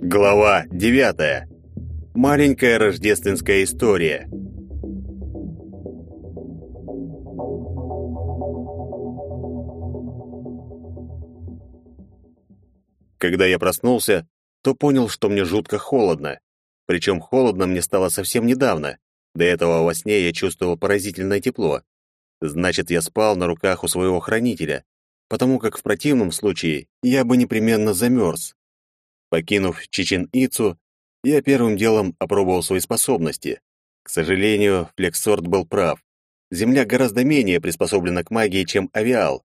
Глава 9. Маленькая рождественская история. Когда я проснулся, то понял, что мне жутко холодно. Причем холодно мне стало совсем недавно. До этого во сне я чувствовал поразительное тепло. Значит, я спал на руках у своего хранителя, потому как в противном случае я бы непременно замерз. Покинув Чичен-Ицу, я первым делом опробовал свои способности. К сожалению, Флексорт был прав. Земля гораздо менее приспособлена к магии, чем авиал.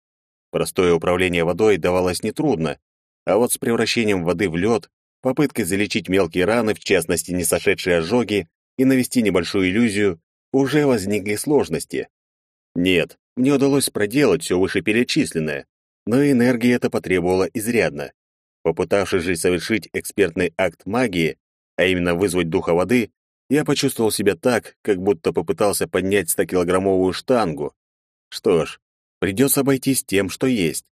Простое управление водой давалось нетрудно, а вот с превращением воды в лед, попыткой залечить мелкие раны, в частности, не сошедшие ожоги, и навести небольшую иллюзию, уже возникли сложности. Нет, мне удалось проделать все вышеперечисленное, но энергии это потребовало изрядно. Попытавшись же совершить экспертный акт магии, а именно вызвать духа воды, я почувствовал себя так, как будто попытался поднять 100-килограммовую штангу. Что ж, придется обойтись тем, что есть.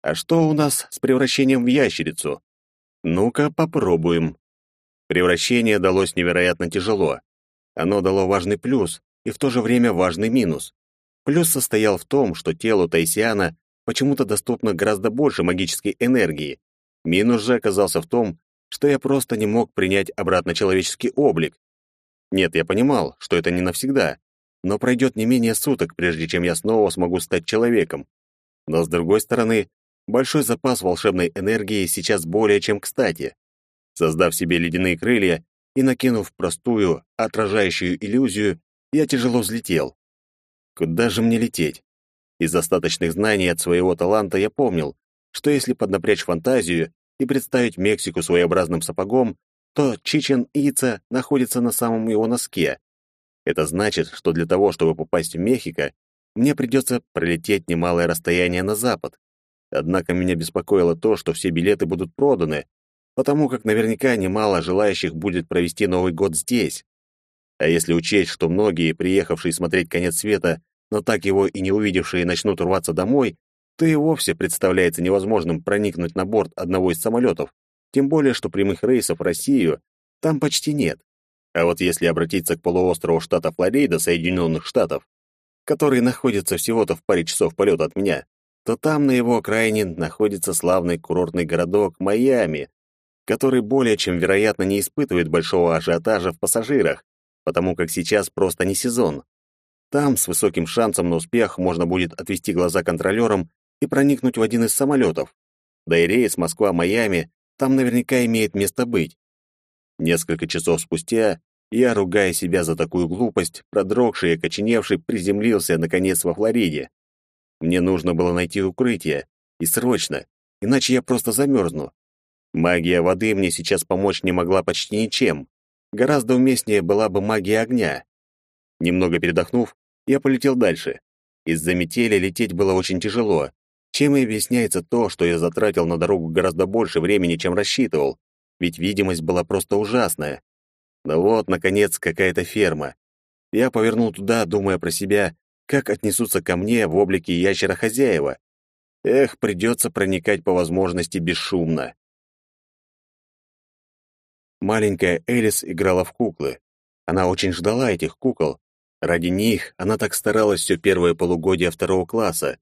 А что у нас с превращением в ящерицу? Ну-ка, попробуем. Превращение далось невероятно тяжело. Оно дало важный плюс и в то же время важный минус. Плюс состоял в том, что телу Тайсиана почему-то доступно гораздо больше магической энергии. Минус же оказался в том, что я просто не мог принять обратно человеческий облик. Нет, я понимал, что это не навсегда, но пройдет не менее суток, прежде чем я снова смогу стать человеком. Но, с другой стороны, большой запас волшебной энергии сейчас более чем кстати. Создав себе ледяные крылья и накинув простую, отражающую иллюзию, я тяжело взлетел. Куда же мне лететь? Из остаточных знаний от своего таланта я помнил, что если поднапрячь фантазию и представить Мексику своеобразным сапогом, то Чичен-Ица находится на самом его носке. Это значит, что для того, чтобы попасть в Мехико, мне придется пролететь немалое расстояние на запад. Однако меня беспокоило то, что все билеты будут проданы, потому как наверняка немало желающих будет провести Новый год здесь. А если учесть, что многие, приехавшие смотреть конец света, но так его и не увидевшие, начнут рваться домой, то и вовсе представляется невозможным проникнуть на борт одного из самолетов, тем более, что прямых рейсов в Россию там почти нет. А вот если обратиться к полуострову штата Флорида, Соединенных Штатов, который находится всего-то в паре часов полета от меня, то там на его окраине находится славный курортный городок Майами, который более чем вероятно не испытывает большого ажиотажа в пассажирах, потому как сейчас просто не сезон. Там с высоким шансом на успех можно будет отвести глаза контролерам и проникнуть в один из самолетов. Да и рейс Москва-Майами там наверняка имеет место быть. Несколько часов спустя я, ругая себя за такую глупость, продрогший и окоченевший, приземлился, наконец, во Флориде. Мне нужно было найти укрытие, и срочно, иначе я просто замерзну. Магия воды мне сейчас помочь не могла почти ничем. Гораздо уместнее была бы магия огня. Немного передохнув, я полетел дальше. Из-за метели лететь было очень тяжело, чем и объясняется то, что я затратил на дорогу гораздо больше времени, чем рассчитывал, ведь видимость была просто ужасная. Но вот, наконец, какая-то ферма. Я повернул туда, думая про себя, как отнесутся ко мне в облике ящера-хозяева. Эх, придется проникать по возможности бесшумно. Маленькая Элис играла в куклы. Она очень ждала этих кукол. Ради них она так старалась все первое полугодие второго класса.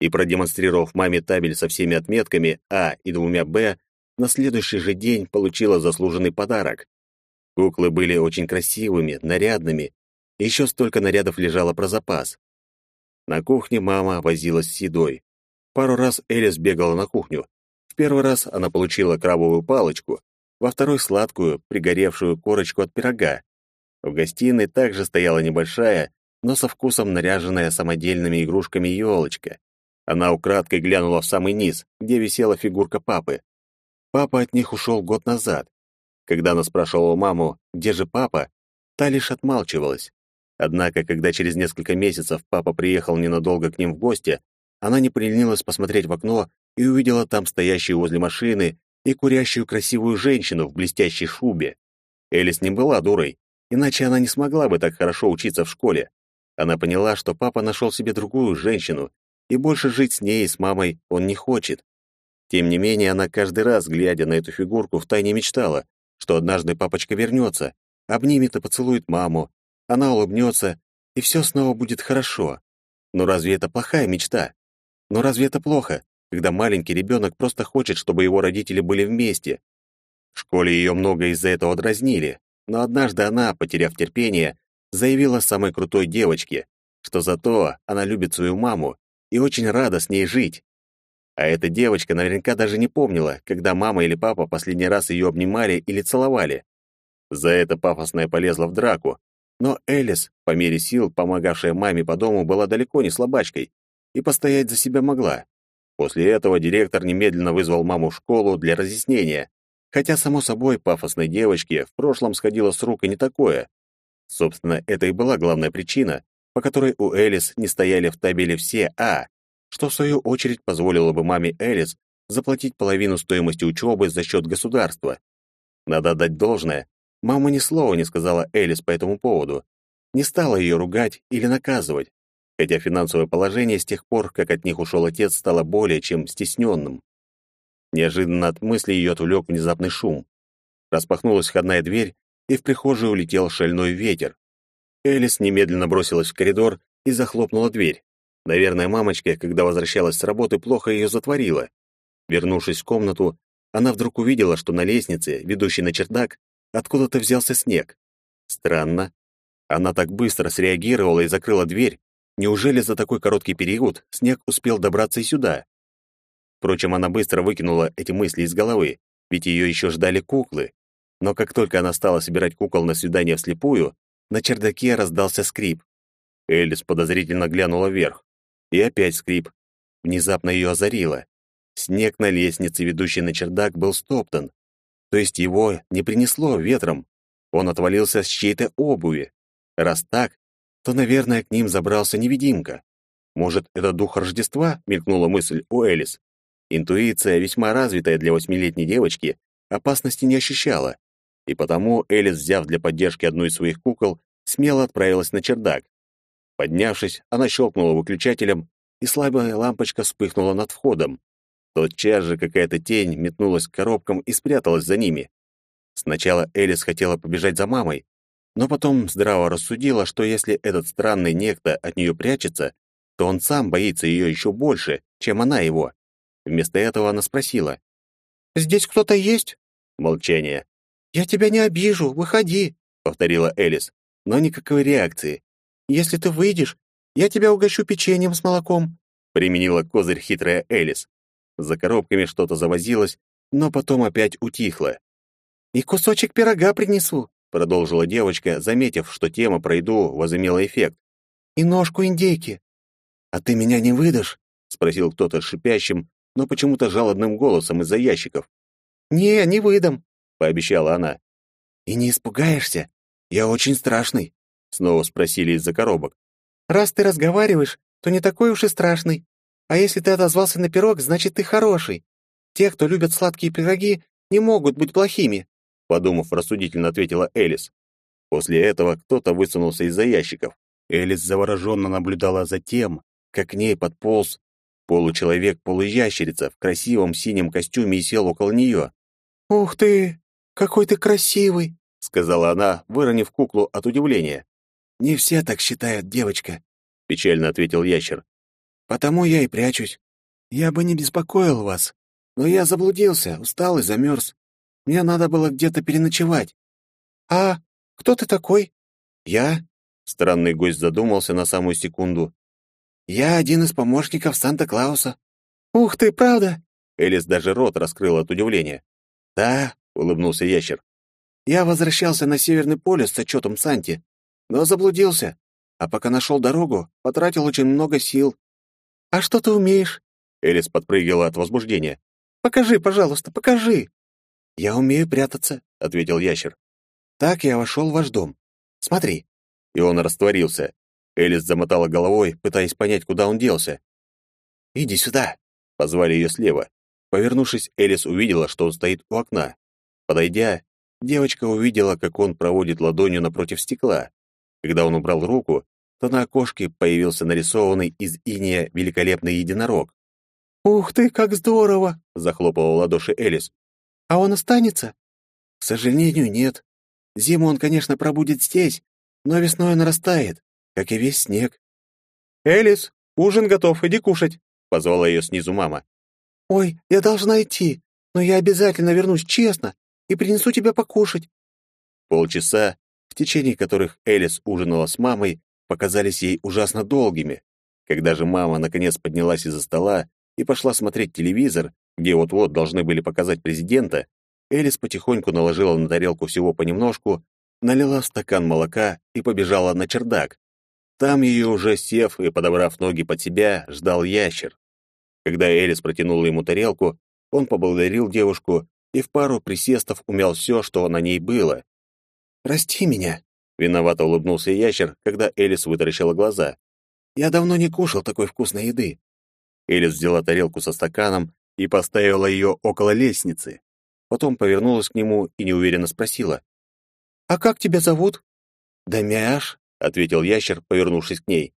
И продемонстрировав маме табель со всеми отметками А и двумя Б, на следующий же день получила заслуженный подарок. Куклы были очень красивыми, нарядными, еще столько нарядов лежало про запас. На кухне мама возилась с едой. Пару раз Элис бегала на кухню. В первый раз она получила крабовую палочку, во второй — сладкую, пригоревшую корочку от пирога. В гостиной также стояла небольшая, но со вкусом наряженная самодельными игрушками елочка. Она украдкой глянула в самый низ, где висела фигурка папы. Папа от них ушел год назад. Когда она спрашивала маму, где же папа, та лишь отмалчивалась. Однако, когда через несколько месяцев папа приехал ненадолго к ним в гости, она не приленилась посмотреть в окно и увидела там стоящую возле машины и курящую красивую женщину в блестящей шубе. Элис не была дурой, иначе она не смогла бы так хорошо учиться в школе. Она поняла, что папа нашел себе другую женщину, и больше жить с ней и с мамой он не хочет. Тем не менее, она каждый раз, глядя на эту фигурку, втайне мечтала, что однажды папочка вернется, обнимет и поцелует маму, она улыбнется, и все снова будет хорошо. Но разве это плохая мечта? Но разве это плохо, когда маленький ребенок просто хочет, чтобы его родители были вместе? В школе ее много из-за этого дразнили, но однажды она, потеряв терпение, заявила самой крутой девочке, что зато она любит свою маму и очень рада с ней жить. А эта девочка наверняка даже не помнила, когда мама или папа последний раз ее обнимали или целовали. За это пафосная полезла в драку, но Элис, по мере сил, помогавшая маме по дому, была далеко не слабачкой и постоять за себя могла. После этого директор немедленно вызвал маму в школу для разъяснения, хотя, само собой, пафосной девочке в прошлом сходило с рук и не такое. Собственно, это и была главная причина, по которой у Элис не стояли в табеле все «А», что в свою очередь позволило бы маме Элис заплатить половину стоимости учебы за счет государства. Надо отдать должное, мама ни слова не сказала Элис по этому поводу, не стала ее ругать или наказывать, хотя финансовое положение с тех пор, как от них ушел отец, стало более чем стесненным. Неожиданно от мысли ее отвлек внезапный шум. Распахнулась входная дверь, и в прихожую улетел шальной ветер. Элис немедленно бросилась в коридор и захлопнула дверь. Наверное, мамочка, когда возвращалась с работы, плохо ее затворила. Вернувшись в комнату, она вдруг увидела, что на лестнице, ведущей на чердак, откуда-то взялся снег. Странно. Она так быстро среагировала и закрыла дверь. Неужели за такой короткий период снег успел добраться и сюда? Впрочем, она быстро выкинула эти мысли из головы, ведь ее еще ждали куклы. Но как только она стала собирать кукол на свидание вслепую, на чердаке раздался скрип. Элис подозрительно глянула вверх. И опять скрип. Внезапно ее озарило. Снег на лестнице, ведущей на чердак, был стоптан. То есть его не принесло ветром. Он отвалился с чьей-то обуви. Раз так, то, наверное, к ним забрался невидимка. Может, это дух Рождества, мелькнула мысль у Элис. Интуиция, весьма развитая для восьмилетней девочки, опасности не ощущала. И потому Элис, взяв для поддержки одну из своих кукол, смело отправилась на чердак. Поднявшись, она щелкнула выключателем, и слабая лампочка вспыхнула над входом. Тотчас же какая-то тень метнулась к коробкам и спряталась за ними. Сначала Элис хотела побежать за мамой, но потом здраво рассудила, что если этот странный некто от нее прячется, то он сам боится ее еще больше, чем она его. Вместо этого она спросила. «Здесь кто-то есть?» Молчание. «Я тебя не обижу, выходи», — повторила Элис, но никакой реакции. Если ты выйдешь, я тебя угощу печеньем с молоком», — применила козырь хитрая Элис. За коробками что-то завозилось, но потом опять утихло. «И кусочек пирога принесу», — продолжила девочка, заметив, что тема про еду возымела эффект. «И ножку индейки». «А ты меня не выдашь?» — спросил кто-то шипящим, но почему-то жалобным голосом из-за ящиков. «Не, не выдам», — пообещала она. «И не испугаешься? Я очень страшный», Снова спросили из-за коробок. «Раз ты разговариваешь, то не такой уж и страшный. А если ты отозвался на пирог, значит, ты хороший. Те, кто любят сладкие пироги, не могут быть плохими», подумав, рассудительно ответила Элис. После этого кто-то высунулся из-за ящиков. Элис завороженно наблюдала за тем, как к ней подполз получеловек-полуящерица в красивом синем костюме и сел около нее. «Ух ты! Какой ты красивый!» — сказала она, выронив куклу от удивления. «Не все так считают, девочка», — печально ответил ящер. «Потому я и прячусь. Я бы не беспокоил вас, но я заблудился, устал и замерз. Мне надо было где-то переночевать». «А кто ты такой?» «Я?» — странный гость задумался на самую секунду. «Я один из помощников Санта-Клауса». «Ух ты, правда?» Элис даже рот раскрыл от удивления. «Да», — улыбнулся ящер. «Я возвращался на Северный полюс с отчетом Санти но заблудился. А пока нашел дорогу, потратил очень много сил. А что ты умеешь? Элис подпрыгивала от возбуждения. Покажи, пожалуйста, покажи. Я умею прятаться, ответил ящер. Так я вошел в ваш дом. Смотри. И он растворился. Элис замотала головой, пытаясь понять, куда он делся. Иди сюда, позвали ее слева. Повернувшись, Элис увидела, что он стоит у окна. Подойдя, девочка увидела, как он проводит ладонью напротив стекла. Когда он убрал руку, то на окошке появился нарисованный из иния великолепный единорог. «Ух ты, как здорово!» — захлопала в ладоши Элис. «А он останется?» «К сожалению, нет. Зиму он, конечно, пробудет здесь, но весной он растает, как и весь снег». «Элис, ужин готов, иди кушать!» — позвала ее снизу мама. «Ой, я должна идти, но я обязательно вернусь, честно, и принесу тебе покушать». Полчаса, в течение которых Элис ужинала с мамой, показались ей ужасно долгими. Когда же мама наконец поднялась из-за стола и пошла смотреть телевизор, где вот-вот должны были показать президента, Элис потихоньку наложила на тарелку всего понемножку, налила в стакан молока и побежала на чердак. Там ее уже сев и подобрав ноги под себя, ждал ящер. Когда Элис протянула ему тарелку, он поблагодарил девушку и в пару присестов умял все, что на ней было. «Прости меня», — виновато улыбнулся ящер, когда Элис вытаращила глаза. «Я давно не кушал такой вкусной еды». Элис взяла тарелку со стаканом и поставила ее около лестницы. Потом повернулась к нему и неуверенно спросила. «А как тебя зовут?» «Дамяш», — ответил ящер, повернувшись к ней.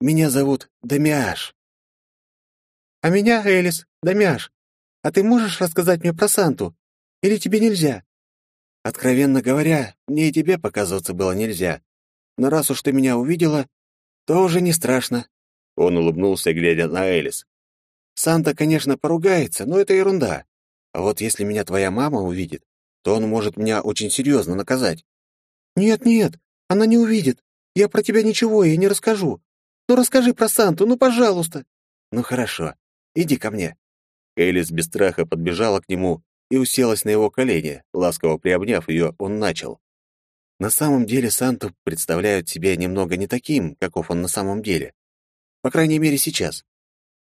«Меня зовут Дамяш». «А меня Элис, Дамяш. А ты можешь рассказать мне про Санту? Или тебе нельзя?» «Откровенно говоря, мне и тебе показываться было нельзя. Но раз уж ты меня увидела, то уже не страшно». Он улыбнулся, глядя на Элис. «Санта, конечно, поругается, но это ерунда. А вот если меня твоя мама увидит, то он может меня очень серьезно наказать». «Нет-нет, она не увидит. Я про тебя ничего ей не расскажу. Ну расскажи про Санту, ну, пожалуйста». «Ну хорошо, иди ко мне». Элис без страха подбежала к нему и уселась на его колени, ласково приобняв ее, он начал. На самом деле Санту представляют себе немного не таким, каков он на самом деле. По крайней мере, сейчас.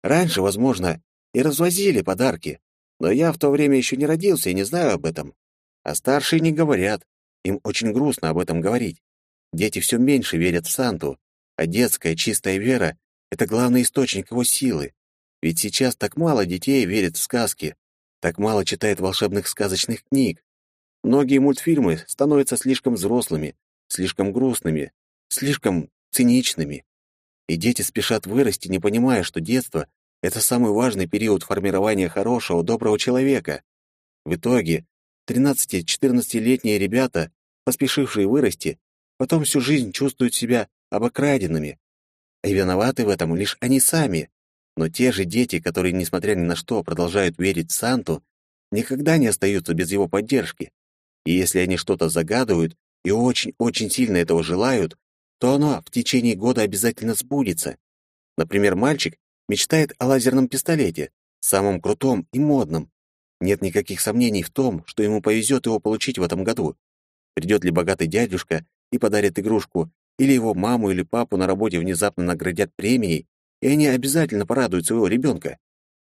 Раньше, возможно, и развозили подарки, но я в то время еще не родился и не знаю об этом. А старшие не говорят. Им очень грустно об этом говорить. Дети все меньше верят в Санту, а детская чистая вера — это главный источник его силы. Ведь сейчас так мало детей верят в сказки, так мало читает волшебных сказочных книг. Многие мультфильмы становятся слишком взрослыми, слишком грустными, слишком циничными. И дети спешат вырасти, не понимая, что детство — это самый важный период формирования хорошего, доброго человека. В итоге 13-14-летние ребята, поспешившие вырасти, потом всю жизнь чувствуют себя обокраденными. И виноваты в этом лишь они сами. Но те же дети, которые, несмотря ни на что, продолжают верить в Санту, никогда не остаются без его поддержки. И если они что-то загадывают и очень-очень сильно этого желают, то оно в течение года обязательно сбудется. Например, мальчик мечтает о лазерном пистолете, самом крутом и модном. Нет никаких сомнений в том, что ему повезет его получить в этом году. Придет ли богатый дядюшка и подарит игрушку, или его маму или папу на работе внезапно наградят премией, и они обязательно порадуют своего ребенка.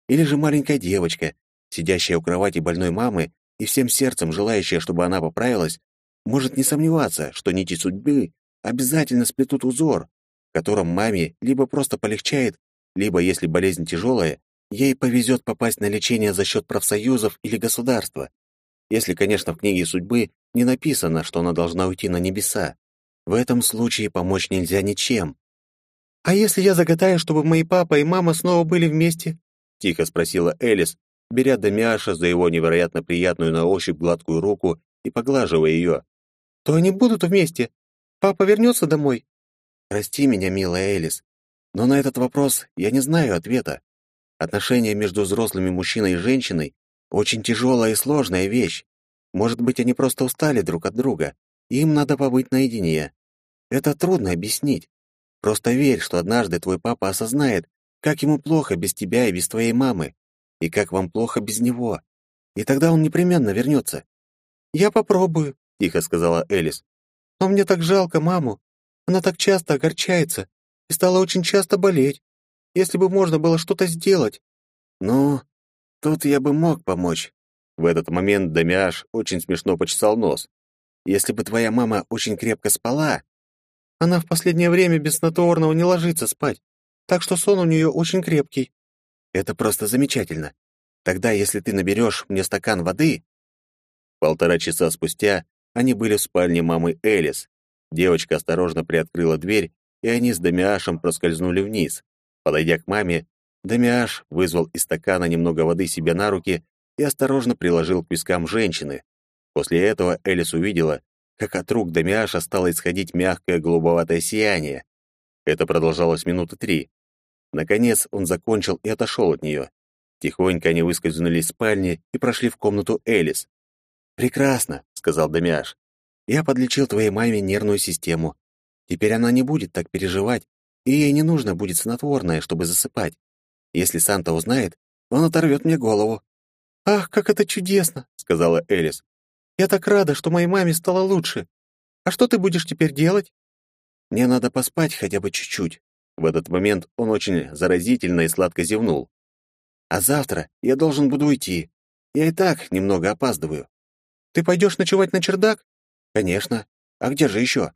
Или же маленькая девочка, сидящая у кровати больной мамы и всем сердцем желающая, чтобы она поправилась, может не сомневаться, что нити судьбы обязательно сплетут узор, в котором маме либо просто полегчает, либо, если болезнь тяжелая, ей повезет попасть на лечение за счет профсоюзов или государства. Если, конечно, в книге судьбы не написано, что она должна уйти на небеса. В этом случае помочь нельзя ничем. «А если я загадаю, чтобы мои папа и мама снова были вместе?» — тихо спросила Элис, беря Дамиаша за его невероятно приятную на ощупь гладкую руку и поглаживая ее. «То они будут вместе. Папа вернется домой?» «Прости меня, милая Элис, но на этот вопрос я не знаю ответа. Отношения между взрослыми мужчиной и женщиной — очень тяжелая и сложная вещь. Может быть, они просто устали друг от друга, и им надо побыть наедине. Это трудно объяснить. Просто верь, что однажды твой папа осознает, как ему плохо без тебя и без твоей мамы, и как вам плохо без него. И тогда он непременно вернется. «Я попробую», — тихо сказала Элис. «Но мне так жалко маму. Она так часто огорчается и стала очень часто болеть. Если бы можно было что-то сделать». «Ну, тут я бы мог помочь». В этот момент Дамиаш очень смешно почесал нос. «Если бы твоя мама очень крепко спала, она в последнее время без снотворного не ложится спать, так что сон у нее очень крепкий. Это просто замечательно. Тогда, если ты наберешь мне стакан воды... Полтора часа спустя они были в спальне мамы Элис. Девочка осторожно приоткрыла дверь и они с Дамиашем проскользнули вниз. Подойдя к маме, Дамиаш вызвал из стакана немного воды себе на руки и осторожно приложил к вискам женщины. После этого Элис увидела, как от рук Дамиаша стало исходить мягкое голубоватое сияние. Это продолжалось минуты три. Наконец он закончил и отошел от нее. Тихонько они выскользнули из спальни и прошли в комнату Элис. «Прекрасно», — сказал Дамиаш. «Я подлечил твоей маме нервную систему. Теперь она не будет так переживать, и ей не нужно будет снотворное, чтобы засыпать. Если Санта узнает, он оторвет мне голову». «Ах, как это чудесно!» — сказала Элис. «Я так рада, что моей маме стало лучше. А что ты будешь теперь делать?» «Мне надо поспать хотя бы чуть-чуть». В этот момент он очень заразительно и сладко зевнул. «А завтра я должен буду уйти. Я и так немного опаздываю». «Ты пойдешь ночевать на чердак?» «Конечно. А где же еще?»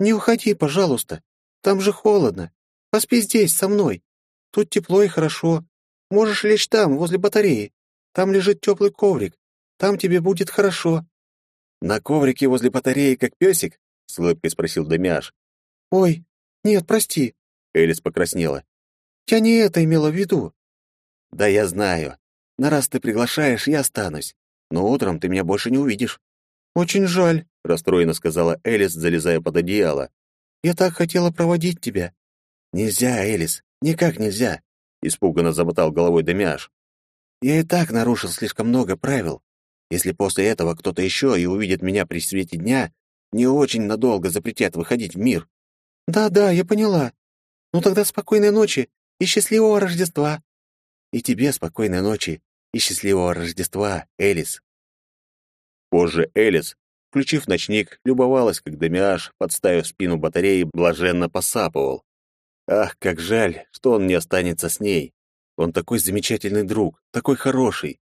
«Не уходи, пожалуйста. Там же холодно. Поспи здесь, со мной. Тут тепло и хорошо. Можешь лечь там, возле батареи. Там лежит теплый коврик. Там тебе будет хорошо». «На коврике возле батареи, как песик?» — с улыбкой спросил Демиаш. «Ой, нет, прости», — Элис покраснела. «Я не это имела в виду». «Да я знаю. На раз ты приглашаешь, я останусь. Но утром ты меня больше не увидишь». «Очень жаль», — расстроенно сказала Элис, залезая под одеяло. «Я так хотела проводить тебя». «Нельзя, Элис, никак нельзя», — испуганно замотал головой Демиаш. «Я и так нарушил слишком много правил. Если после этого кто-то еще и увидит меня при свете дня, не очень надолго запретят выходить в мир». «Да-да, я поняла. Ну тогда спокойной ночи и счастливого Рождества». «И тебе спокойной ночи и счастливого Рождества, Элис». Позже Элис, включив ночник, любовалась, как Демиаш, подставив спину батареи, блаженно посапывал. Ах, как жаль, что он не останется с ней. Он такой замечательный друг, такой хороший.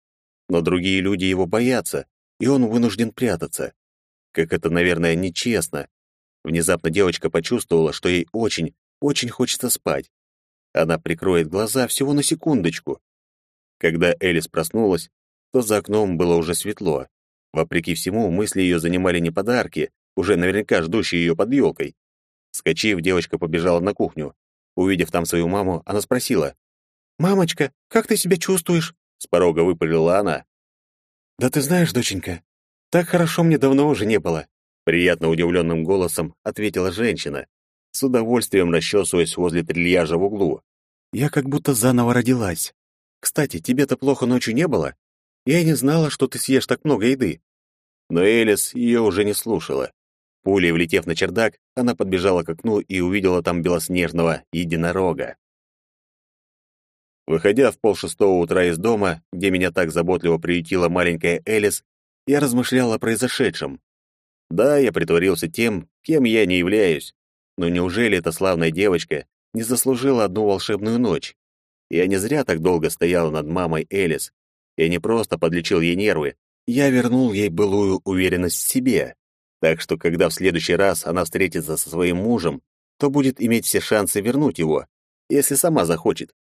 Но другие люди его боятся, и он вынужден прятаться. Как это, наверное, нечестно. Внезапно девочка почувствовала, что ей очень, очень хочется спать. Она прикроет глаза всего на секундочку. Когда Элис проснулась, то за окном было уже светло. Вопреки всему, мысли ее занимали не подарки, уже наверняка ждущие ее под елкой. Скочив, девочка побежала на кухню. Увидев там свою маму, она спросила. «Мамочка, как ты себя чувствуешь?» С порога выпалила она. «Да ты знаешь, доченька, так хорошо мне давно уже не было», приятно удивленным голосом ответила женщина, с удовольствием расчесываясь возле трильяжа в углу. «Я как будто заново родилась. Кстати, тебе-то плохо ночью не было? Я не знала, что ты съешь так много еды». Но Элис ее уже не слушала. Пулей влетев на чердак, она подбежала к окну и увидела там белоснежного единорога. Выходя в полшестого утра из дома, где меня так заботливо приютила маленькая Элис, я размышлял о произошедшем. Да, я притворился тем, кем я не являюсь, но неужели эта славная девочка не заслужила одну волшебную ночь? Я не зря так долго стоял над мамой Элис. Я не просто подлечил ей нервы, я вернул ей былую уверенность в себе. Так что, когда в следующий раз она встретится со своим мужем, то будет иметь все шансы вернуть его, если сама захочет.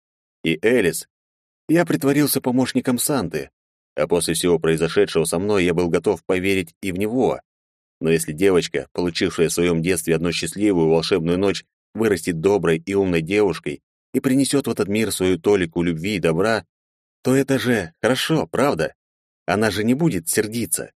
И Элис. Я притворился помощником Санты, а после всего произошедшего со мной я был готов поверить и в него. Но если девочка, получившая в своем детстве одну счастливую волшебную ночь, вырастет доброй и умной девушкой и принесет в этот мир свою толику любви и добра, то это же хорошо, правда? Она же не будет сердиться.